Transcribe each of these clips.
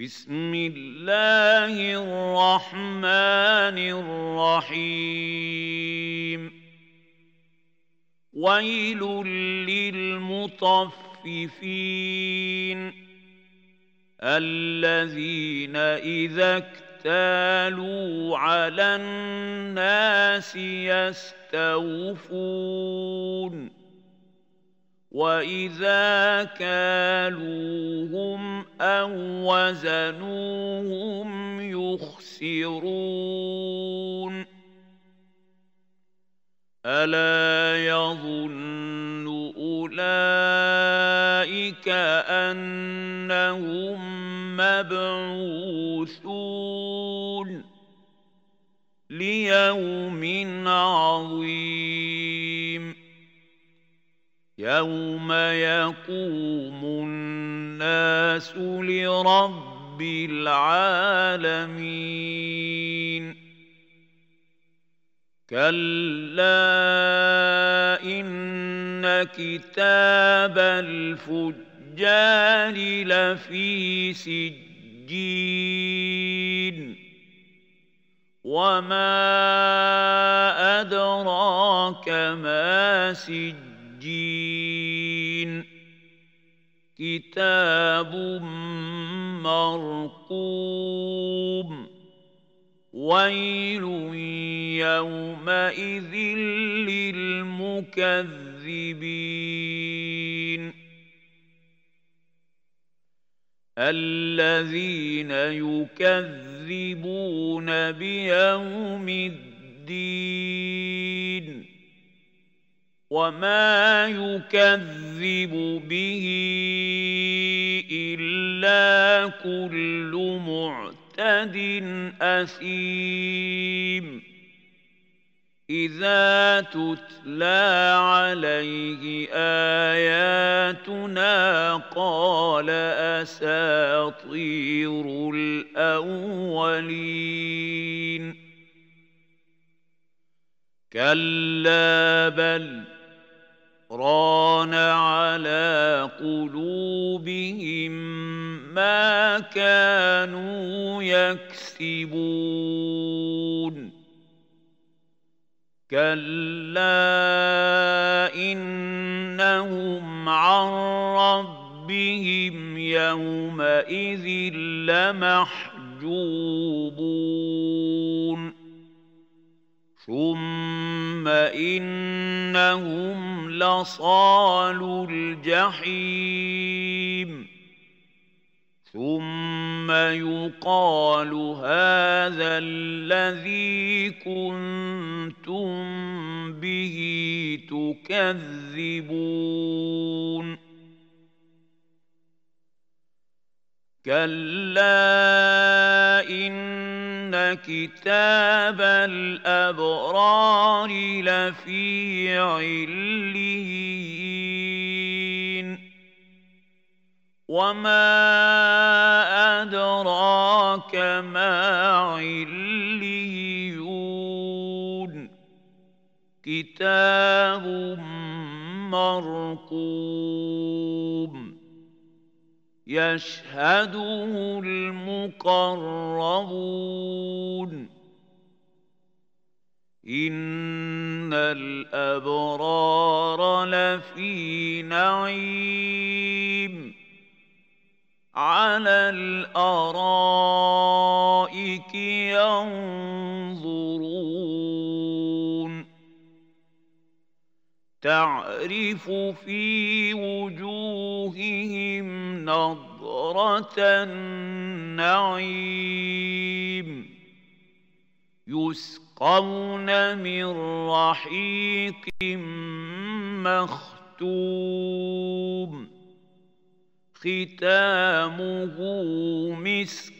بسم الله الرحمن الرحيم. ويل للمطففين الذين إذا اكتالوا على الناس يستوفون. واذا كالوهم أو وزنوهم يخسرون الا يظن اولئك انهم مبعوثون ليوم عظيم يوم يقوم الناس لرب العالمين كلا ان كتاب الفجار لفي سجين وما ادراك ما سجين كتاب مرقوم ويل يومئذ للمكذبين الذين يكذبون بيوم الدين وما يكذب به الا كل معتد اثيم اذا تتلى عليه اياتنا قال اساطير الاولين كلا بل ران على قلوبهم ما كانوا يكسبون. كلا انهم عن ربهم يومئذ لمحجوبون. ثم انهم لصال الجحيم ثم يقال هذا الذي كنتم به تكذبون كلا كتاب الأبرار لفي عليين. وما أدراك ما عليون. كتاب مرقوم. يشهده المقربون. ان الابرار لفي نعيم. على الارائك ينظرون. تعرف في وجوههم نضره النعيم. يسقون من رحيق مختوم. ختامه مسك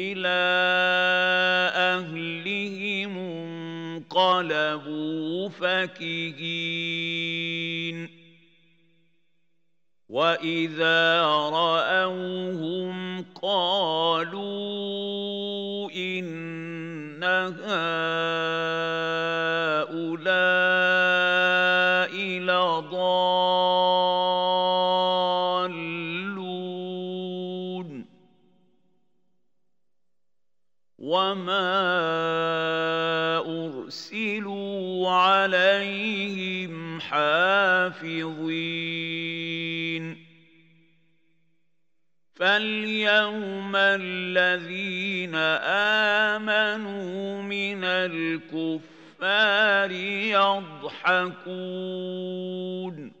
إلى اهلهم انقلبوا فكهين واذا راوهم قالوا ان هؤلاء وما ارسلوا عليهم حافظين فاليوم الذين امنوا من الكفار يضحكون